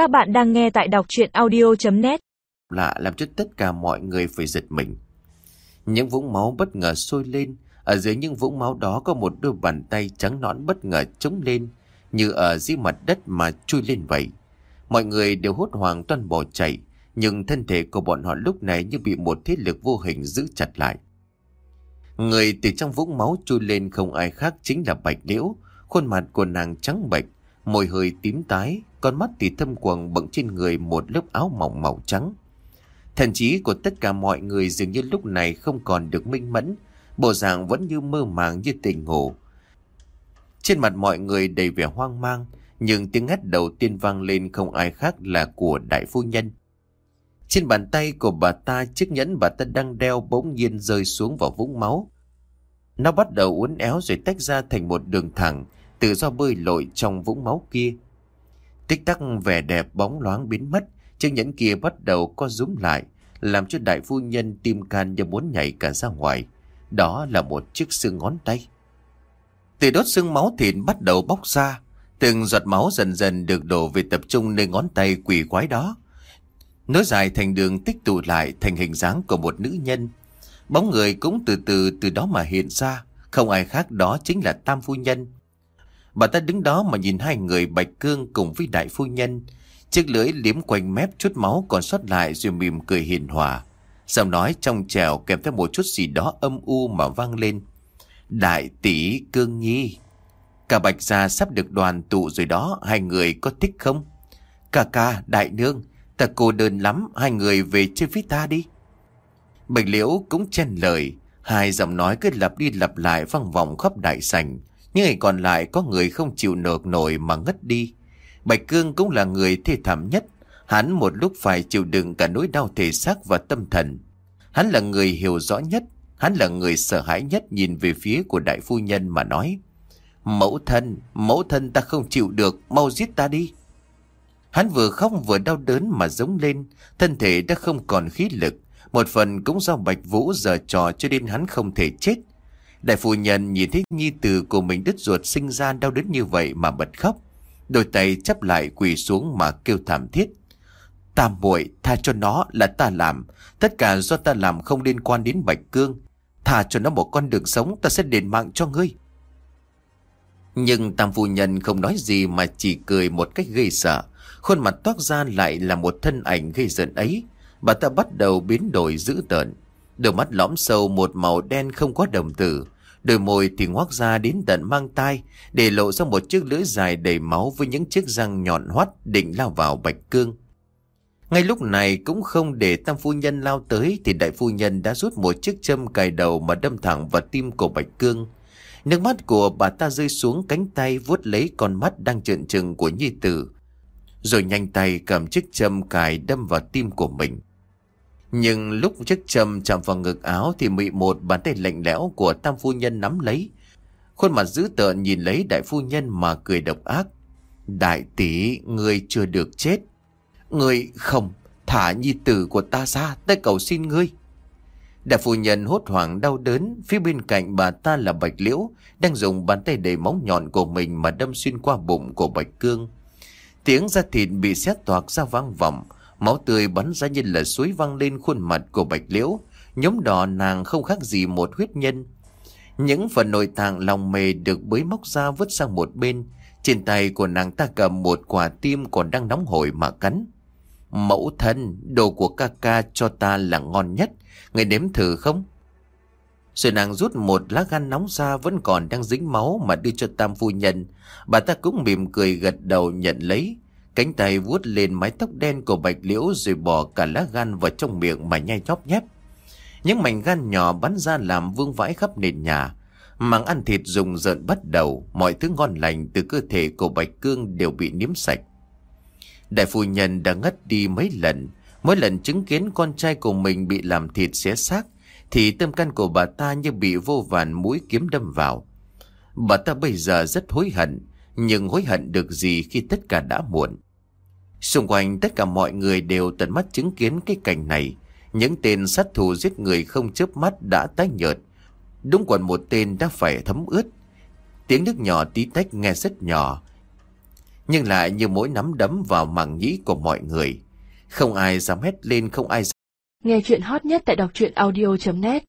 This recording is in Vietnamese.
Các bạn đang nghe tại đọc chuyện audio.net Lạ làm cho tất cả mọi người phải giật mình. Những vũng máu bất ngờ sôi lên. Ở dưới những vũng máu đó có một đôi bàn tay trắng nõn bất ngờ trống lên. Như ở dưới mặt đất mà chui lên vậy. Mọi người đều hốt hoảng toàn bỏ chạy. Nhưng thân thể của bọn họ lúc này như bị một thế lực vô hình giữ chặt lại. Người từ trong vũng máu chui lên không ai khác chính là Bạch Liễu. Khuôn mặt của nàng trắng bệch, môi hơi tím tái, con mắt thì thâm quầng bận trên người một lớp áo mỏng màu trắng. Thần trí của tất cả mọi người dường như lúc này không còn được minh mẫn, bộ dạng vẫn như mơ màng như tỉnh ngủ. Trên mặt mọi người đầy vẻ hoang mang, nhưng tiếng hét đầu tiên vang lên không ai khác là của đại phu nhân. Trên bàn tay của bà ta chiếc nhẫn bà ta đang đeo bỗng nhiên rơi xuống vào vũng máu. Nó bắt đầu uốn éo rồi tách ra thành một đường thẳng, tự do bơi lội trong vũng máu kia. Tích tắc vẻ đẹp bóng loáng biến mất, chiếc nhẫn kia bắt đầu co rúm lại, làm cho đại phu nhân tim can như muốn nhảy cả ra ngoài. Đó là một chiếc xương ngón tay. Từ đốt xương máu thịt bắt đầu bóc ra, từng giọt máu dần dần được đổ về tập trung nơi ngón tay quỷ quái đó. Nối dài thành đường tích tụ lại thành hình dáng của một nữ nhân. Bóng người cũng từ từ từ đó mà hiện ra, không ai khác đó chính là Tam Phu Nhân. Bà ta đứng đó mà nhìn hai người Bạch Cương cùng với Đại Phu Nhân. Chiếc lưỡi liếm quanh mép chút máu còn sót lại rồi mỉm cười hiền hòa. Giọng nói trong trèo kèm theo một chút gì đó âm u mà vang lên. Đại tỷ Cương Nhi. Cả Bạch gia sắp được đoàn tụ rồi đó, hai người có thích không? Cà ca, đại nương, ta cô đơn lắm, hai người về chơi với ta đi. Bạch Liễu cũng chen lời, hai giọng nói cứ lặp đi lặp lại vang vọng khắp đại sảnh. Những ngày còn lại có người không chịu nộp nổi mà ngất đi. Bạch Cương cũng là người thê thảm nhất. Hắn một lúc phải chịu đựng cả nỗi đau thể xác và tâm thần. Hắn là người hiểu rõ nhất. Hắn là người sợ hãi nhất nhìn về phía của đại phu nhân mà nói. Mẫu thân, mẫu thân ta không chịu được, mau giết ta đi. Hắn vừa khóc vừa đau đớn mà giống lên, thân thể đã không còn khí lực. Một phần cũng do Bạch Vũ giờ trò cho nên hắn không thể chết. Đại phu nhân nhìn thấy nhi tử của mình đứt ruột sinh ra đau đớn như vậy mà bật khóc. Đôi tay chấp lại quỳ xuống mà kêu thảm thiết. Ta muội, tha cho nó là ta làm. Tất cả do ta làm không liên quan đến Bạch Cương. Tha cho nó một con đường sống, ta sẽ đền mạng cho ngươi. Nhưng tam phu nhân không nói gì mà chỉ cười một cách gây sợ. Khuôn mặt toát ra lại là một thân ảnh gây giận ấy. Bà ta bắt đầu biến đổi dữ tợn. Đôi mắt lõm sâu một màu đen không có đồng tử. Đôi môi thì ngoác ra đến tận mang tai, để lộ ra một chiếc lưỡi dài đầy máu với những chiếc răng nhọn hoắt định lao vào bạch cương. Ngay lúc này cũng không để tam phu nhân lao tới thì đại phu nhân đã rút một chiếc châm cài đầu mà đâm thẳng vào tim của bạch cương. Nước mắt của bà ta rơi xuống cánh tay vuốt lấy con mắt đang trợn trừng của nhi tử. Rồi nhanh tay cầm chiếc châm cài đâm vào tim của mình. Nhưng lúc chiếc châm chạm vào ngực áo thì bị một bàn tay lạnh lẽo của tam phu nhân nắm lấy. Khuôn mặt dữ tợn nhìn lấy đại phu nhân mà cười độc ác. Đại tỷ, người chưa được chết. Người không, thả nhi tử của ta ra, ta cầu xin ngươi. Đại phu nhân hốt hoảng đau đớn, phía bên cạnh bà ta là Bạch Liễu, đang dùng bàn tay đầy móng nhọn của mình mà đâm xuyên qua bụng của Bạch Cương. Tiếng da thịt bị xét toạc ra vang vọng, Máu tươi bắn ra như là suối văng lên khuôn mặt của Bạch Liễu. Nhóm đỏ nàng không khác gì một huyết nhân. Những phần nội tạng lòng mề được bới móc ra vứt sang một bên. Trên tay của nàng ta cầm một quả tim còn đang nóng hổi mà cắn. Mẫu thân, đồ của ca ca cho ta là ngon nhất. Người nếm thử không? Rồi nàng rút một lá gan nóng ra vẫn còn đang dính máu mà đưa cho tam phu nhân. Bà ta cũng mỉm cười gật đầu nhận lấy. Cánh tay vuốt lên mái tóc đen của bạch liễu rồi bỏ cả lá gan vào trong miệng mà nhai nhóp nhép. Những mảnh gan nhỏ bắn ra làm vương vãi khắp nền nhà. Màng ăn thịt dùng rợn bắt đầu, mọi thứ ngon lành từ cơ thể của Bạch Cương đều bị niếm sạch. Đại phu nhân đã ngất đi mấy lần, mỗi lần chứng kiến con trai của mình bị làm thịt xé xác, thì tâm can của bà ta như bị vô vàn mũi kiếm đâm vào. Bà ta bây giờ rất hối hận, nhưng hối hận được gì khi tất cả đã muộn. Xung quanh tất cả mọi người đều tận mắt chứng kiến cái cảnh này. Những tên sát thủ giết người không chớp mắt đã tái nhợt. Đúng còn một tên đã phải thấm ướt. Tiếng nước nhỏ tí tách nghe rất nhỏ. Nhưng lại như mỗi nắm đấm vào màng nhĩ của mọi người Không ai dám hét lên, không ai dám Nghe chuyện hot nhất tại đọc truyện audio.net